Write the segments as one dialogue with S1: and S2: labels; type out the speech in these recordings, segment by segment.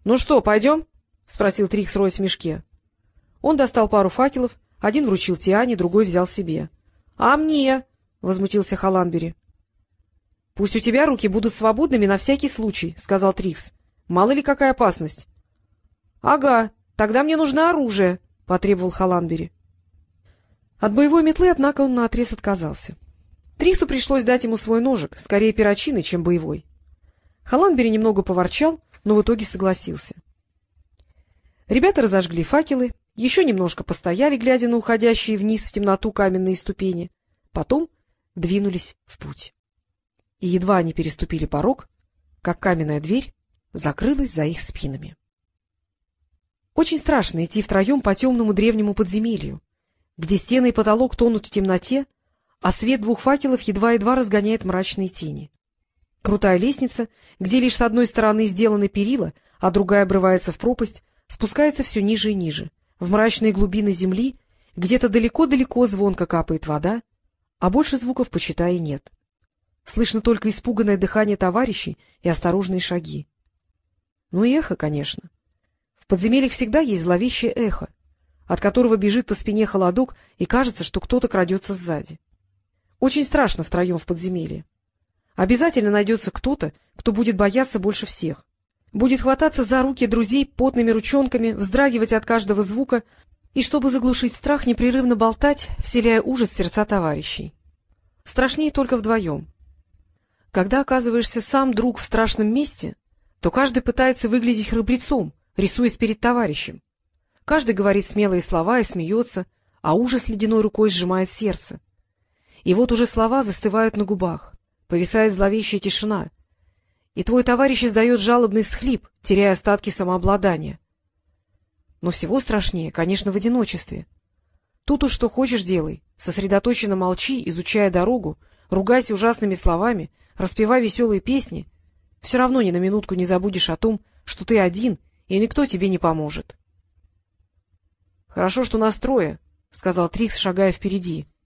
S1: — Ну что, пойдем? — спросил Трикс, роясь в мешке. Он достал пару факелов, один вручил Тиане, другой взял себе. — А мне? — возмутился Халанбери. — Пусть у тебя руки будут свободными на всякий случай, — сказал Трикс. — Мало ли какая опасность. — Ага, тогда мне нужно оружие, — потребовал Халанбери. От боевой метлы, однако, он наотрез отказался. Триксу пришлось дать ему свой ножик, скорее перочинный, чем боевой. Халанбери немного поворчал, но в итоге согласился. Ребята разожгли факелы, еще немножко постояли, глядя на уходящие вниз в темноту каменные ступени, потом двинулись в путь. И едва они переступили порог, как каменная дверь закрылась за их спинами. Очень страшно идти втроем по темному древнему подземелью, где стены и потолок тонут в темноте, а свет двух факелов едва-едва разгоняет мрачные тени. Крутая лестница, где лишь с одной стороны сделаны перила, а другая обрывается в пропасть, спускается все ниже и ниже, в мрачные глубины земли, где-то далеко-далеко звонко капает вода, а больше звуков, почитай, нет. Слышно только испуганное дыхание товарищей и осторожные шаги. Ну и эхо, конечно. В подземельях всегда есть зловещее эхо, от которого бежит по спине холодок, и кажется, что кто-то крадется сзади. Очень страшно втроем в подземелье. Обязательно найдется кто-то, кто будет бояться больше всех. Будет хвататься за руки друзей потными ручонками, вздрагивать от каждого звука и, чтобы заглушить страх, непрерывно болтать, вселяя ужас в сердца товарищей. Страшнее только вдвоем. Когда оказываешься сам друг в страшном месте, то каждый пытается выглядеть храбрецом, рисуясь перед товарищем. Каждый говорит смелые слова и смеется, а ужас ледяной рукой сжимает сердце. И вот уже слова застывают на губах, повисает зловещая тишина, и твой товарищ издает жалобный всхлип, теряя остатки самообладания. Но всего страшнее, конечно, в одиночестве. Тут уж что хочешь делай, сосредоточенно молчи, изучая дорогу, ругайся ужасными словами, распевай веселые песни, все равно ни на минутку не забудешь о том, что ты один, и никто тебе не поможет. — Хорошо, что нас трое, — сказал Трикс, шагая впереди. —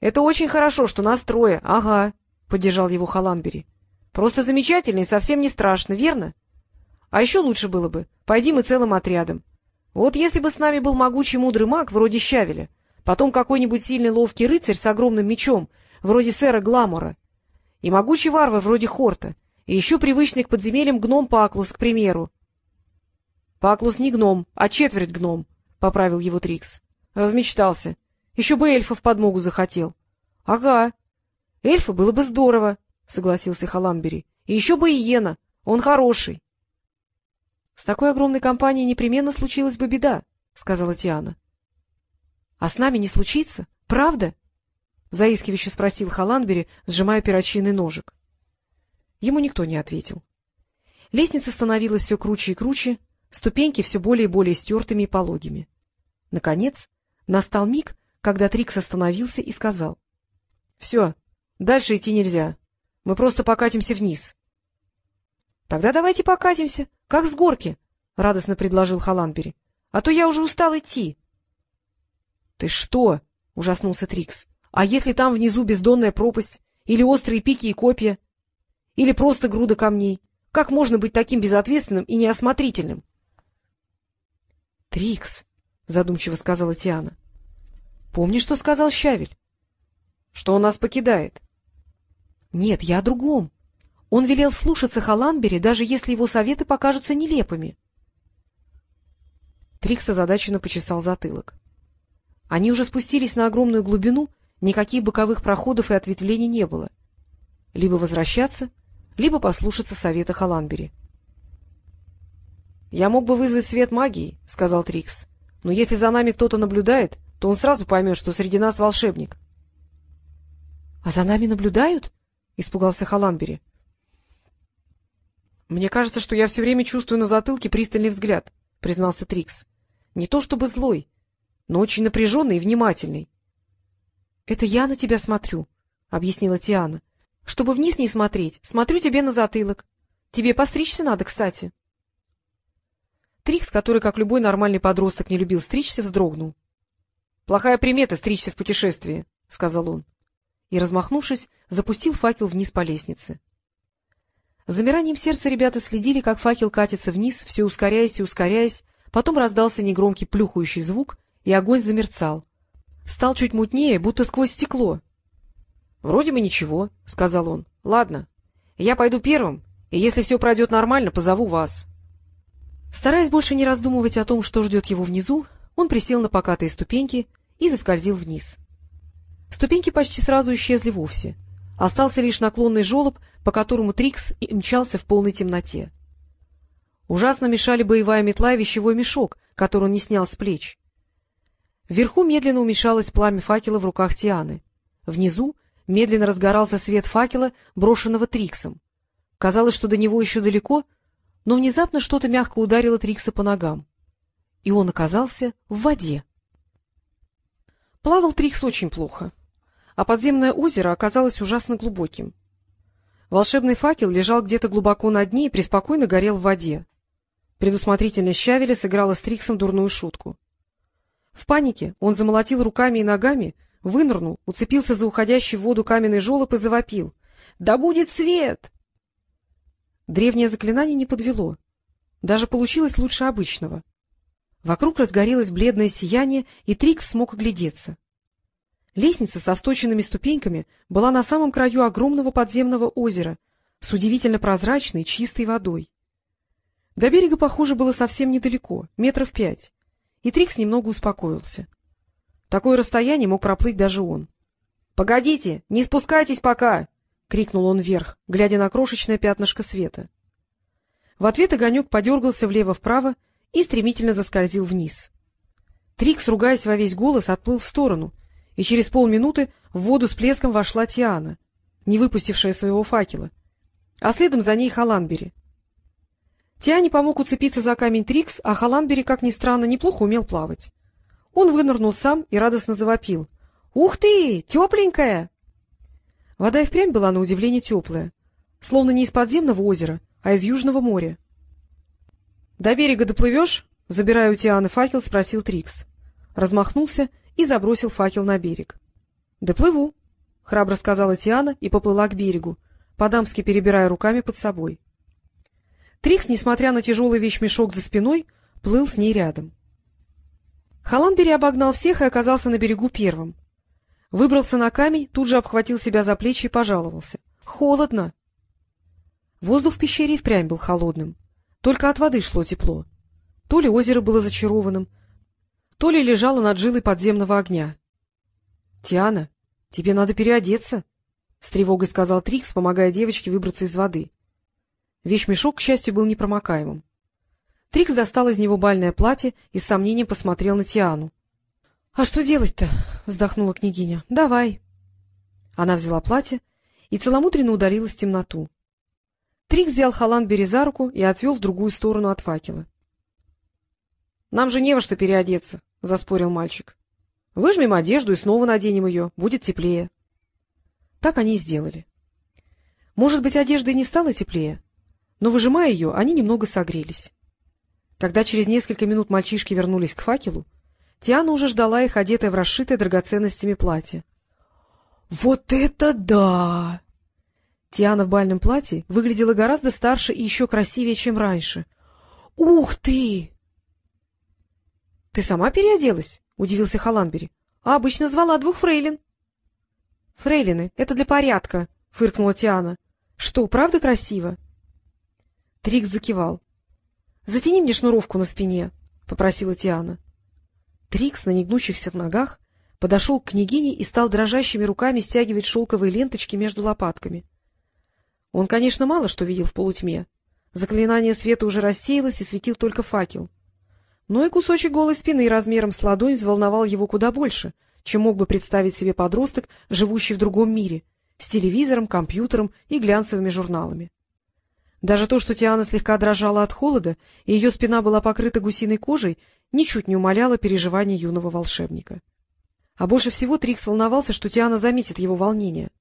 S1: Это очень хорошо, что нас трое, ага, — поддержал его Халанбери. — Просто замечательно и совсем не страшно, верно? А еще лучше было бы, пойди мы целым отрядом. Вот если бы с нами был могучий мудрый маг, вроде Щавеля, потом какой-нибудь сильный ловкий рыцарь с огромным мечом, вроде сэра Гламора, и могучий варвар вроде Хорта, и еще привычный к подземельям гном Паклус, к примеру. — Паклус не гном, а четверть гном, — поправил его Трикс. Размечтался. Еще бы эльфов подмогу захотел. — Ага. Эльфы было бы здорово, — согласился Халанбери. — И еще бы Иена. Он хороший. — С такой огромной компанией непременно случилась бы беда, — сказала Тиана. — А с нами не случится? Правда? — заискивающе спросил Халанбери, сжимая перочинный ножик. Ему никто не ответил. Лестница становилась все круче и круче, ступеньки все более и более стертыми и пологими. Наконец, настал миг, когда Трикс остановился и сказал. — Все, дальше идти нельзя. Мы просто покатимся вниз. — Тогда давайте покатимся, как с горки, — радостно предложил Халанбери. — А то я уже устал идти. — Ты что? — ужаснулся Трикс. А если там внизу бездонная пропасть? Или острые пики и копья? Или просто груда камней? Как можно быть таким безответственным и неосмотрительным? — Трикс, — задумчиво сказала Тиана. — Помнишь, что сказал Щавель? — Что он нас покидает. — Нет, я о другом. Он велел слушаться Халанбери, даже если его советы покажутся нелепыми. Трикс озадаченно почесал затылок. Они уже спустились на огромную глубину Никаких боковых проходов и ответвлений не было. Либо возвращаться, либо послушаться совета Халанбери. — Я мог бы вызвать свет магии, — сказал Трикс. — Но если за нами кто-то наблюдает, то он сразу поймет, что среди нас волшебник. — А за нами наблюдают? — испугался Халанбери. — Мне кажется, что я все время чувствую на затылке пристальный взгляд, — признался Трикс. — Не то чтобы злой, но очень напряженный и внимательный. — Это я на тебя смотрю, — объяснила Тиана. — Чтобы вниз не смотреть, смотрю тебе на затылок. Тебе постричься надо, кстати. Трикс, который, как любой нормальный подросток, не любил стричься, вздрогнул. — Плохая примета стричься в путешествии, — сказал он. И, размахнувшись, запустил факел вниз по лестнице. Замиранием сердца ребята следили, как факел катится вниз, все ускоряясь и ускоряясь, потом раздался негромкий плюхающий звук, и огонь замерцал. Стал чуть мутнее, будто сквозь стекло. — Вроде бы ничего, — сказал он. — Ладно, я пойду первым, и если все пройдет нормально, позову вас. Стараясь больше не раздумывать о том, что ждет его внизу, он присел на покатые ступеньки и заскользил вниз. Ступеньки почти сразу исчезли вовсе — Остался лишь наклонный желоб, по которому Трикс и мчался в полной темноте. Ужасно мешали боевая метла и вещевой мешок, который он не снял с плеч. Вверху медленно уменьшалось пламя факела в руках Тианы. Внизу медленно разгорался свет факела, брошенного Триксом. Казалось, что до него еще далеко, но внезапно что-то мягко ударило Трикса по ногам. И он оказался в воде. Плавал Трикс очень плохо а подземное озеро оказалось ужасно глубоким. Волшебный факел лежал где-то глубоко на дне и преспокойно горел в воде. Предусмотрительность Щавеля сыграла с Триксом дурную шутку. В панике он замолотил руками и ногами, вынырнул, уцепился за уходящий в воду каменный желоб и завопил. — Да будет свет! Древнее заклинание не подвело. Даже получилось лучше обычного. Вокруг разгорелось бледное сияние, и Трикс смог оглядеться. Лестница со сточенными ступеньками была на самом краю огромного подземного озера с удивительно прозрачной чистой водой. До берега, похоже, было совсем недалеко, метров пять, и Трикс немного успокоился. Такое расстояние мог проплыть даже он. — Погодите, не спускайтесь пока! — крикнул он вверх, глядя на крошечное пятнышко света. В ответ огонек подергался влево-вправо и стремительно заскользил вниз. Трикс, ругаясь во весь голос, отплыл в сторону, и через полминуты в воду с плеском вошла Тиана, не выпустившая своего факела, а следом за ней Халанбери. Тиане помог уцепиться за камень Трикс, а Халанбери, как ни странно, неплохо умел плавать. Он вынырнул сам и радостно завопил. — Ух ты! Тепленькая! Вода и впрямь была на удивление теплая, словно не из подземного озера, а из Южного моря. — До берега доплывешь? — забирая у Тианы факел, спросил Трикс. Размахнулся и забросил факел на берег. — Доплыву, — храбро сказала Тиана и поплыла к берегу, по-дамски перебирая руками под собой. Трикс, несмотря на тяжелый вещмешок за спиной, плыл с ней рядом. Халанбери обогнал всех и оказался на берегу первым. Выбрался на камень, тут же обхватил себя за плечи и пожаловался. — Холодно! Воздух в пещере впрямь был холодным. Только от воды шло тепло. То ли озеро было зачарованным, то ли лежала над жилой подземного огня. — Тиана, тебе надо переодеться, — с тревогой сказал Трикс, помогая девочке выбраться из воды. Вещмешок, к счастью, был непромокаемым. Трикс достал из него бальное платье и с сомнением посмотрел на Тиану. — А что делать-то? — вздохнула княгиня. — Давай. Она взяла платье и целомудренно удалилась в темноту. Трикс взял Халанбери за руку и отвел в другую сторону от факела. — Нам же не во что переодеться, — заспорил мальчик. — Выжмем одежду и снова наденем ее. Будет теплее. Так они и сделали. Может быть, одежда и не стала теплее, но, выжимая ее, они немного согрелись. Когда через несколько минут мальчишки вернулись к факелу, Тиана уже ждала их, одетая в расшитое драгоценностями платье. — Вот это да! Тиана в бальном платье выглядела гораздо старше и еще красивее, чем раньше. — Ух ты! — Ты сама переоделась? — удивился Халанбери. — А обычно звала двух фрейлин. — Фрейлины, это для порядка, — фыркнула Тиана. — Что, правда красиво? Трикс закивал. — Затяни мне шнуровку на спине, — попросила Тиана. Трикс на негнущихся ногах подошел к княгине и стал дрожащими руками стягивать шелковые ленточки между лопатками. Он, конечно, мало что видел в полутьме. Заклинание света уже рассеялось, и светил только факел. Но и кусочек голой спины размером с ладонь взволновал его куда больше, чем мог бы представить себе подросток, живущий в другом мире, с телевизором, компьютером и глянцевыми журналами. Даже то, что Тиана слегка дрожала от холода, и ее спина была покрыта гусиной кожей, ничуть не умаляло переживаний юного волшебника. А больше всего Трикс волновался, что Тиана заметит его волнение. —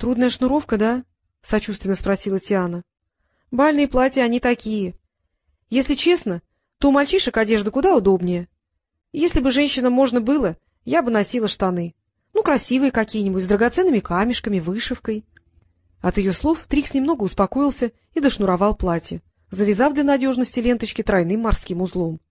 S1: Трудная шнуровка, да? — сочувственно спросила Тиана. — Бальные платья, они такие. Если честно, то у мальчишек одежда куда удобнее. Если бы женщинам можно было, я бы носила штаны. Ну, красивые какие-нибудь, с драгоценными камешками, вышивкой. От ее слов Трикс немного успокоился и дошнуровал платье, завязав для надежности ленточки тройным морским узлом.